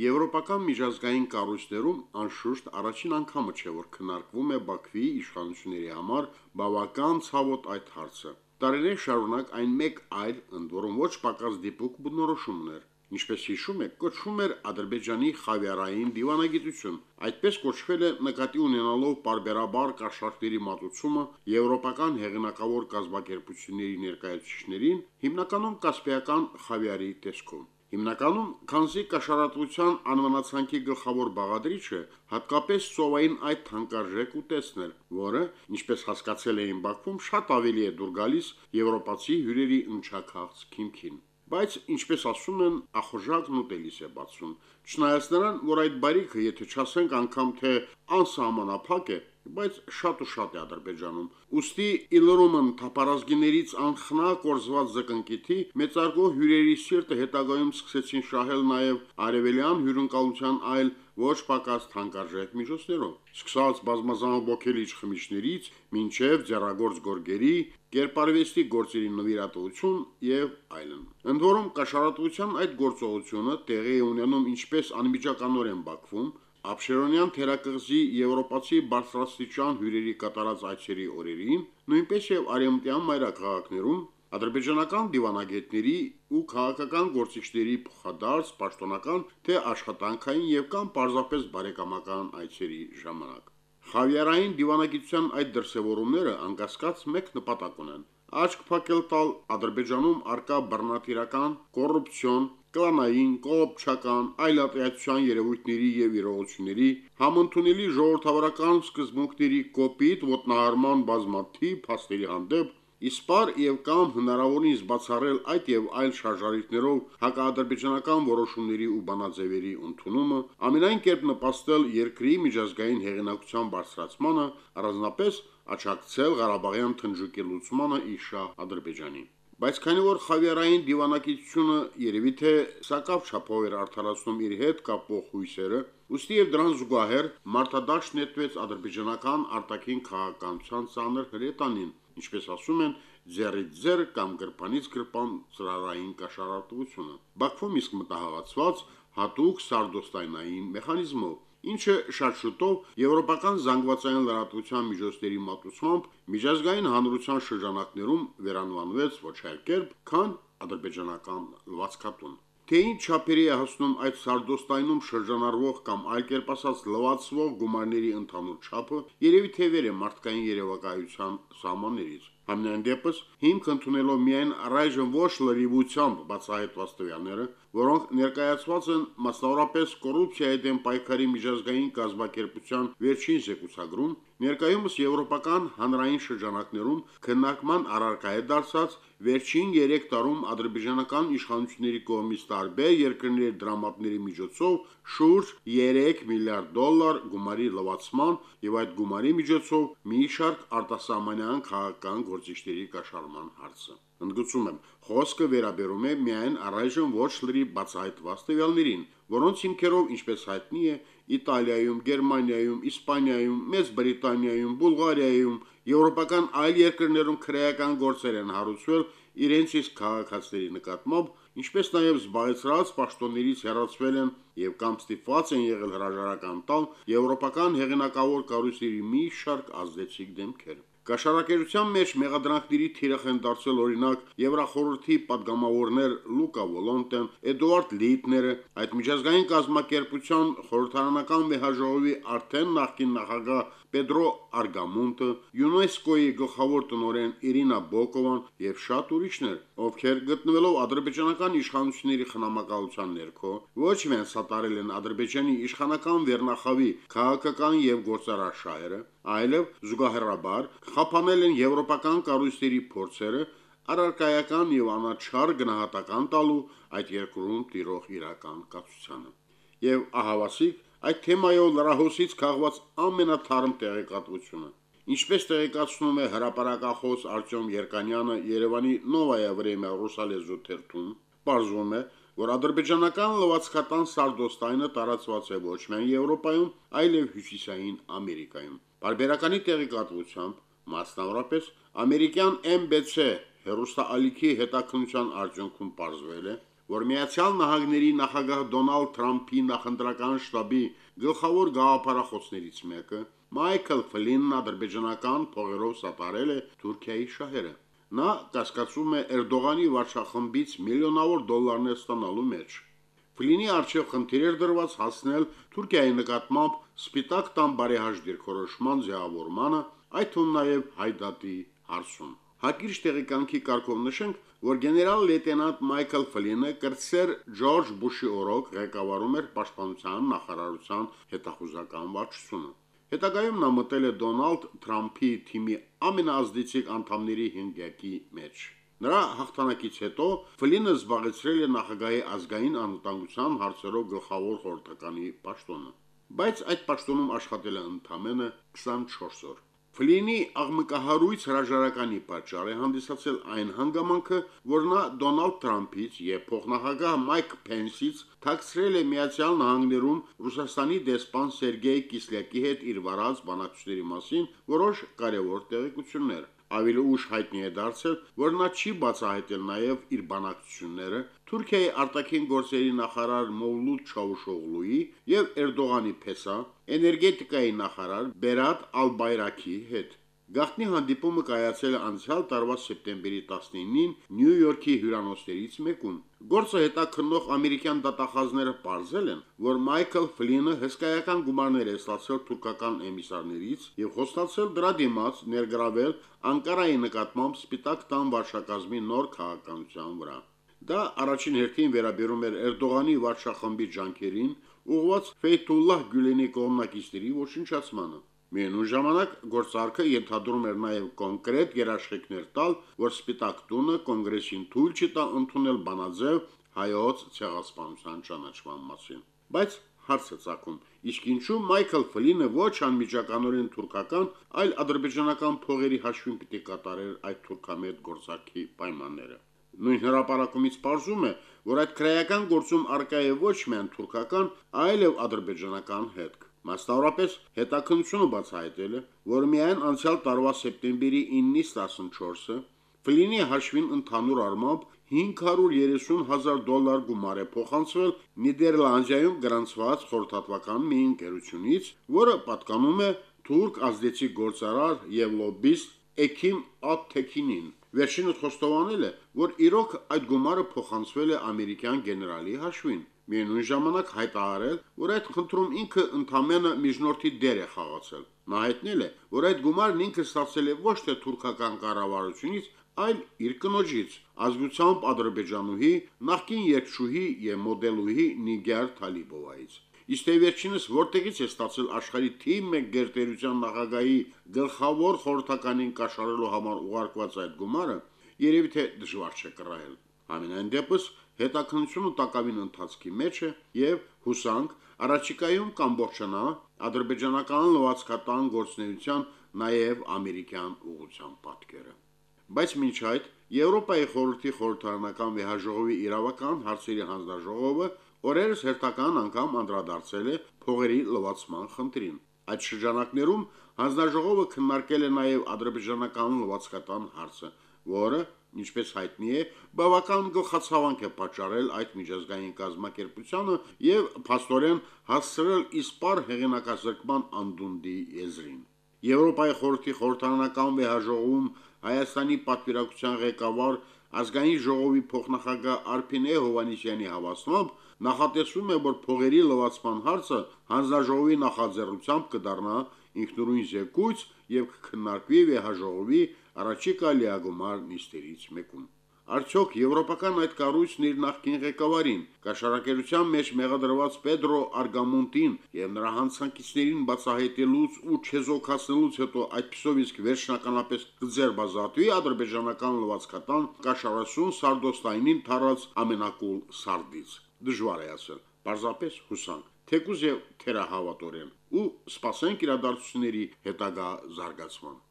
Եվրոպական միջազգային կառույցներում անշուշտ առաջին անգամը չէ, որ քննարկվում է Բաքվի իշխանությունների համար բավական ցավոտ այդ հարցը։ Տարիներ շարունակ այն մեկ այլ, ընդ որում ոչ պակաս դիպուկ բնորոշում ուներ։ Ինչպես հիշում եք, կոչվում էր Ադրբեջանի խավիարային դիվանագիտություն։ Այդպես կոչվել է նկատի ունենալով բարբերաբար կաշառքների մատուցումը եվրոպական հեղինակավոր կազմակերպությունների ներկայացուցիչներին, հիմնականում կասպիական խավիարի տեսքով։ Հիմնականում, քանզի կաշառատվության անվանացանքի գլխավոր բաղադրիչը հատկապես ծովային այդ թանկարժեք ուտեստն էր, որը, ինչպես հասկացել էին Բաքվում, շատ ավելի է դուր գալիս եվրոպացի հյուրերի ընչակահց քիմքին բայց ինչպես ասում են, ախորժակն ուտելիս է բացում։ Չնայած նրան, որ այդ բարիքը, եթե չասենք անգամ թե անսահմանափակ է, բայց շատ ու շատ է Ադրբեջանում։ Ոստի Իլրումն թափառազգիներից անխնա կորզված զկնկիթի մեծարգո հյուրերի սիրտը հետագայում սկսեցին շահել նաև արևելյան հյուրընկալության այլ ոչ պակաս թանկարժեք միջոցներով։ Սկսած բազմազան ոգելիչ խմիչքներից, մինչև ձեռագործ գորգերի, կերպարվեստի գործերի նվիրատվություն եւ այլն։ Ընդ որում կաշառատվության այդ գործողությունը տեղի է ունենում ինչպես անմիջականորեն Բաքվում, Աբշերոնյան թերակղզի եվրոպացի բարձրաստիճան հյուրերի կատարած այցերի օրերին, նույնպես եւ արեմտյան մայրաքաղաքներում ադրբեջանական դիվանագետների ու քաղաքական գործիչների փոխադարձ պաշտոնական թե աշխատանքային եւ կամ պարզապես բարեկամական այցերի ժամանակ։ Խավիարային դիվանագիտության այդ դրսևորումները անկասկած մեկ նպատակ ունեն՝ աչք փակել տալ Ադրբեջանում արկա բռնատիրական, կոռուպցիոն, կլանային, կոոպչական, այլատիացության երևույթների եւ իրողությունների, համընդունելի ժողովրդավարական սկզբունքների կոպիտ ոտնահարման բազմաթիվ փաստերի հանդեպ իսպար եւ կամ հնարավորինս բացառել այդ եւ այլ շարժարիթներով հակաադրբեջանական որոշումների ու բանաձևերի ընդունումը, ամենայն կերպ նպաստել երկրի միջազգային հեղինակության բարձրացմանը, առանձնապես աչակցել Ղարաբաղյան թնջուկի լուծմանը իշա Ադրբեջանի։ Բայց քանի որ խավիարային դիվանագիտությունը երևի թե սակավ չափով էր արդարացնում իր հետ կապող հույսերը, ուստի եւ դրան զուգահեռ մարտադաշտ նետվեց ադրբեջանական արտաքին քաղաքականության ցաներ հրետանին, ինչպես ասում են, ձեռից ձեռ կամ գրպանից գրպան ծրարային կաշառատվությունը։ Բաքվում իսկ մտահղացված հատուկ սարդոստայնային մեխանիզմով, ինչը շատ շուտով եվրոպական զանգվածային լրատվության միջոցների մատուցմամբ միջազգային հանրության շրջանակներում վերանվանվեց ոչ այլ կերպ, քան ադրբեջանական լվացքատուն։ Թե ինչ չափերի է հասնում այդ սարդոստայնում շրջանառվող կամ այլ կերպ ասած լվացվող գումարների ընդհանուր չափը, երևի թե վեր է մարդկային երևակայության սահմաններից։ Համենայն դեպս, հիմք ընդունելով միայն առայժմ ոչ լրիվությամբ բացահայտված տվյալները, որոնք ներկայացված են մասնավորապես կոռուպցիայի դեմ պայքարի միջազգային կազմակերպության վերջին զեկուցագրում, ներկայումս եվրոպական հանրային շրջանակներում քննարկման առարկա է դարձած վերջին 3 տարում ադրբեջանական իշխանությունների կողմից տարբեր երկրների դրամատների միջոցով շուրջ 3 միլիարդ դոլար գումարի լվացման եւ այդ գումարի միջոցով մի շարք արտասահմանյան քաղաքական գործիչների կաշառման հարցը։ Ընդգծում եմ, խոսքը վերաբերում է միայն առայժմ ոչ լրի բացահայտված տվյալներին, որոնց հիմքերով, ինչպես հայտնի է, Իտալիայում, Գերմանիայում, Իսպանիայում, Մեծ Բրիտանիայում, Բուլղարիայում, եվրոպական այլ երկրներում քրեական գործեր են հարուցվել իրենց իսկ քաղաքացիների նկատմամբ, ինչպես նաև զբաղեցրած պաշտոններից հեռացվել են եւ կամ ստիպված են եղել հրաժարական տալ եվրոպական հեղինակավոր կառույցների մի շարք ազդեցիկ դեմքեր։ Կաշառակերության մեջ մեղադրանքների թիրախ են դարձել օրինակ Եվրախորհրդի падգամավորներ Լուկա Վոլոնտեն, Էդուարդ Լիտները, այդ միջազգային կազմակերպության խորհրդարանական մեհաժողովի արդեն նախկին նախագահ Պեդրո Արգամունտը, ՅՈՒՆԵՍԿՕ-ի գլխավոր տնօրեն Իրինա Բոկովան եւ շատ ուրիշներ, ովքեր գտնվելով ադրբեջանական իշխանությունների խնամակալության ներքո, ոչ միայն սատարել են Ադրբեջանի իշխանական վերնախավի քաղաքական եւ գործարար շահերը, այլև զուգահեռաբար խափանել են եվրոպական կառույցների փորձերը առարկայական եւ անաչառ գնահատական տալու այդ երկրում տիրող իրական կացությանը։ Եվ ահավասիկ այդ թեմայով լրահոսից քաղված ամենաթարմ տեղեկատվությունը։ Ինչպես տեղեկացնում է հրապարակախոս Արտյոմ Երկանյանը Երևանի Նովայա Վրեմյա ռուսալեզու թերթում, բարձվում է, որ ադրբեջանական լվացքատան սարդոստայնը տարածված է ոչ միայն Եվրոպայում, այլև Հյուսիսային Ամերիկայում։ Բարբերականի տեղեկատվությամբ, մասնավորապես ամերիկյան MBC հերոստալիքի հետաքննության արդյունքում ողջվել է, որ Միացյալ Նահանգների նախագահ Դոնալդ Թրամփի նախընտրական շտաբի գլխավոր գաղափարախոսներից մեկը Մայքլ Ֆլինն ադրբեջանական փողերով սատարել է Թուրքիայի շահերը։ Նա կասկածում է Էրդողանի վարչախմբից միլիոնավոր դոլարներ ստանալու մեջ։ Ֆլինի արչև խնդիր էր դրված հասնել Թուրքիայի նկատմամբ Սպիտակ տան բարեհաճ դիրքորոշման ձևավորմանը, այդ թվում նաև հայդատի հարցում։ Հակիրճ տեղեկանքի կարգով նշենք, որ գեներալ լեյտենանտ Մայքլ Ֆլինը կրտսեր Ջորջ Բուշի օրոք ղեկավարում էր Պաշտպանության նախարարության հետախուզական վարչությունը։ Հետագայում նա մտել է Դոնալդ Թրամփի թիմի ամենազդեցիկ անդամների հինգյակի մեջ։ Նրա հաղթանակից հետո Ֆլինը զբաղեցրել է նախագահի ազգային անվտանգության հարցերով գլխավոր խորհրդականի պաշտոնը, բայց այդ պաշտոնում աշխատել է ընդամենը 24 օր։ Ֆլինի աղմկահարույց հրաժարականի պատճառ է հանդիսացել այն հանգամանքը, որ նա Դոնալդ Թրամփից եւ փոխնախագահ Մայք Փենսից թաքցրել է Միացյալ Նահանգներում Ռուսաստանի դեսպան Սերգեյ Կիսլյակի հետ իր վարած բանակցությունների մասին որոշ կարևոր տեղեկություններ ավելի ուշ հայտնի է դարձել, որ նա չի բացահայտել նաև իր բանակցությունները Թուրքիայի արտաքին գործերի նախարար Մովլուդ Չավուշօղլուի եւ Էրդողանի փեսա էներգետիկայի նախարար Բերատ Ալբայրակի հետ։ Գախնի հանդիպումը կայացել է անցյալ տարվա սեպտեմբերի 19-ին Նյու Յորքի հյուրանոցներից մեկում։ Գործը հետաքննող ամերիկյան դատախազները ողջել են, որ Մայքլ Ֆլինը հսկայական գումարներ է ստացել թուրքական էմիսարներից եւ խոստացել դրա դիմաց ներգրավել Անկարայի նկատմամբ Սպիտակ տան վարշակազմի նոր քաղաքականության վրա։ Դա առաջին հերթին վերաբերում էր Էրդողանի վարչախմբի ջանքերին ուղղված Ֆեյթուլլահ Գյուլենի կողմնակիցների ոչնչացմանը։ Միևնույն ժամանակ գործարքը ենթադրում էր նաև կոնկրետ երաշխիքներ տալ, որ Սպիտակ տունը կոնգրեսին թույլ չտա ընդունել բանաձև հայոց ցեղասպանության ճանաչման մասին։ Բայց հարց է ցակում. իսկ ինչու Մայքլ Ֆլինը ոչ անմիջականորեն թուրքական, այլ ադրբեջանական փողերի հաշվին պիտի կատարեր այդ թուրքամետ գործարքի պայմանները։ Նույն հրապարակումից պարզում է, որ այդ քրեական գործում արկա է ոչ միայն թուրքական, այլև ադրբեջանական հետք։ Մասնավորապես հետաքննությունը բացահայտել է, որ միայն անցյալ տարվա սեպտեմբերի 9-ից 14-ը Ֆլինի հաշվին ընդհանուր առմամբ 530 հազար դոլար գումար է փոխանցվել Նիդերլանդիայում գրանցված խորհրդատվական մի ընկերությունից, որը պատկանում է թուրք ազդեցիկ գործարար եւ լոբիստ Էքիմ Աթեքինին։ Վերջինը խոստովանել է, որ իրոք այդ գումարը փոխանցվել է ամերիկյան գեներալի հաշվին միևնույն ժամանակ հայտարարել, որ այդ խնդրում ինքը ընդամենը միջնորդի դեր է խաղացել։ Նա հայտնել է, որ այդ գումարն ինքը ստացել է ոչ թե թուրքական կառավարությունից, այլ իր կնոջից, ազգությամբ ադրբեջանուհի, նախկին երկշուհի եւ մոդելուհի Նիգար Թալիբովայից։ Իսկ թե վերջինս որտեղից է ստացել աշխարհի թիմ 1 գերտերության նախագահի գլխավոր խորհրդականին կաշառելու համար ուղարկված այդ գումարը, երևի թե դժվար չէ կռահել։ Ամենայն դեպս հետաքննությունը տակավին ընթացքի մեջ է եւ հուսանք առաջիկայում կամբողջանա ադրբեջանական լվացքատան գործնեության նաեւ ամերիկյան ուղղության պատկերը։ Բայց մինչ այդ Եվրոպայի խորհրդի խորհրդարանական վեհաժողովի իրավական հարցերի հանձնաժողովը օրերս հերթական անգամ անդրադարձել է փողերի լվացման խնդրին։ Այդ շրջանակներում հանձնաժողովը քննարկել է նաև ադրբեջանական լվացքատան հարցը, որը ինչպես հայտնի է, բավական գլխացավանք է պատճառել այդ միջազգային կազմակերպությանը եւ փաստորեն հասցրել իսպար հեղինակազրկման անդունդի եզրին։ Եվրոպայի խորհրդի խորհրդարանական վեհաժողովում Հայաստանի պատվիրակության ղեկավար ազգային ժողովի փոխնախագահ Արփինե Հովանիսյանի հավաստմամբ նախատեսվում է, որ փողերի լվացման հարցը հանձնաժողովի նախաձեռնությամբ կդառնա ինքնուրույն զեկույց եւ կքննարկվի վեհաժողովի առաջիկ ալիագումար նիստերից մեկում։ Արդյոք եվրոպական այդ կառույցն իր նախկին ղեկավարին, կաշառակերության մեջ մեղադրված Պեդրո Արգամոնտին եւ նրա հանցանքիցներին բացահայտելուց ու չեզոքացնելուց հետո այդպիսով իսկ վերջնականապես կձերբազատվի ադրբեջանական լվացքատան կաշառասուն Սարդոստայնին թարած ամենակուլ Սարդից։ Դժվար է ասել, պարզապես հուսանք, թեկուզ եւ թերահավատորեն ու սпасենք իրադարձությունների հետագա զարգացման։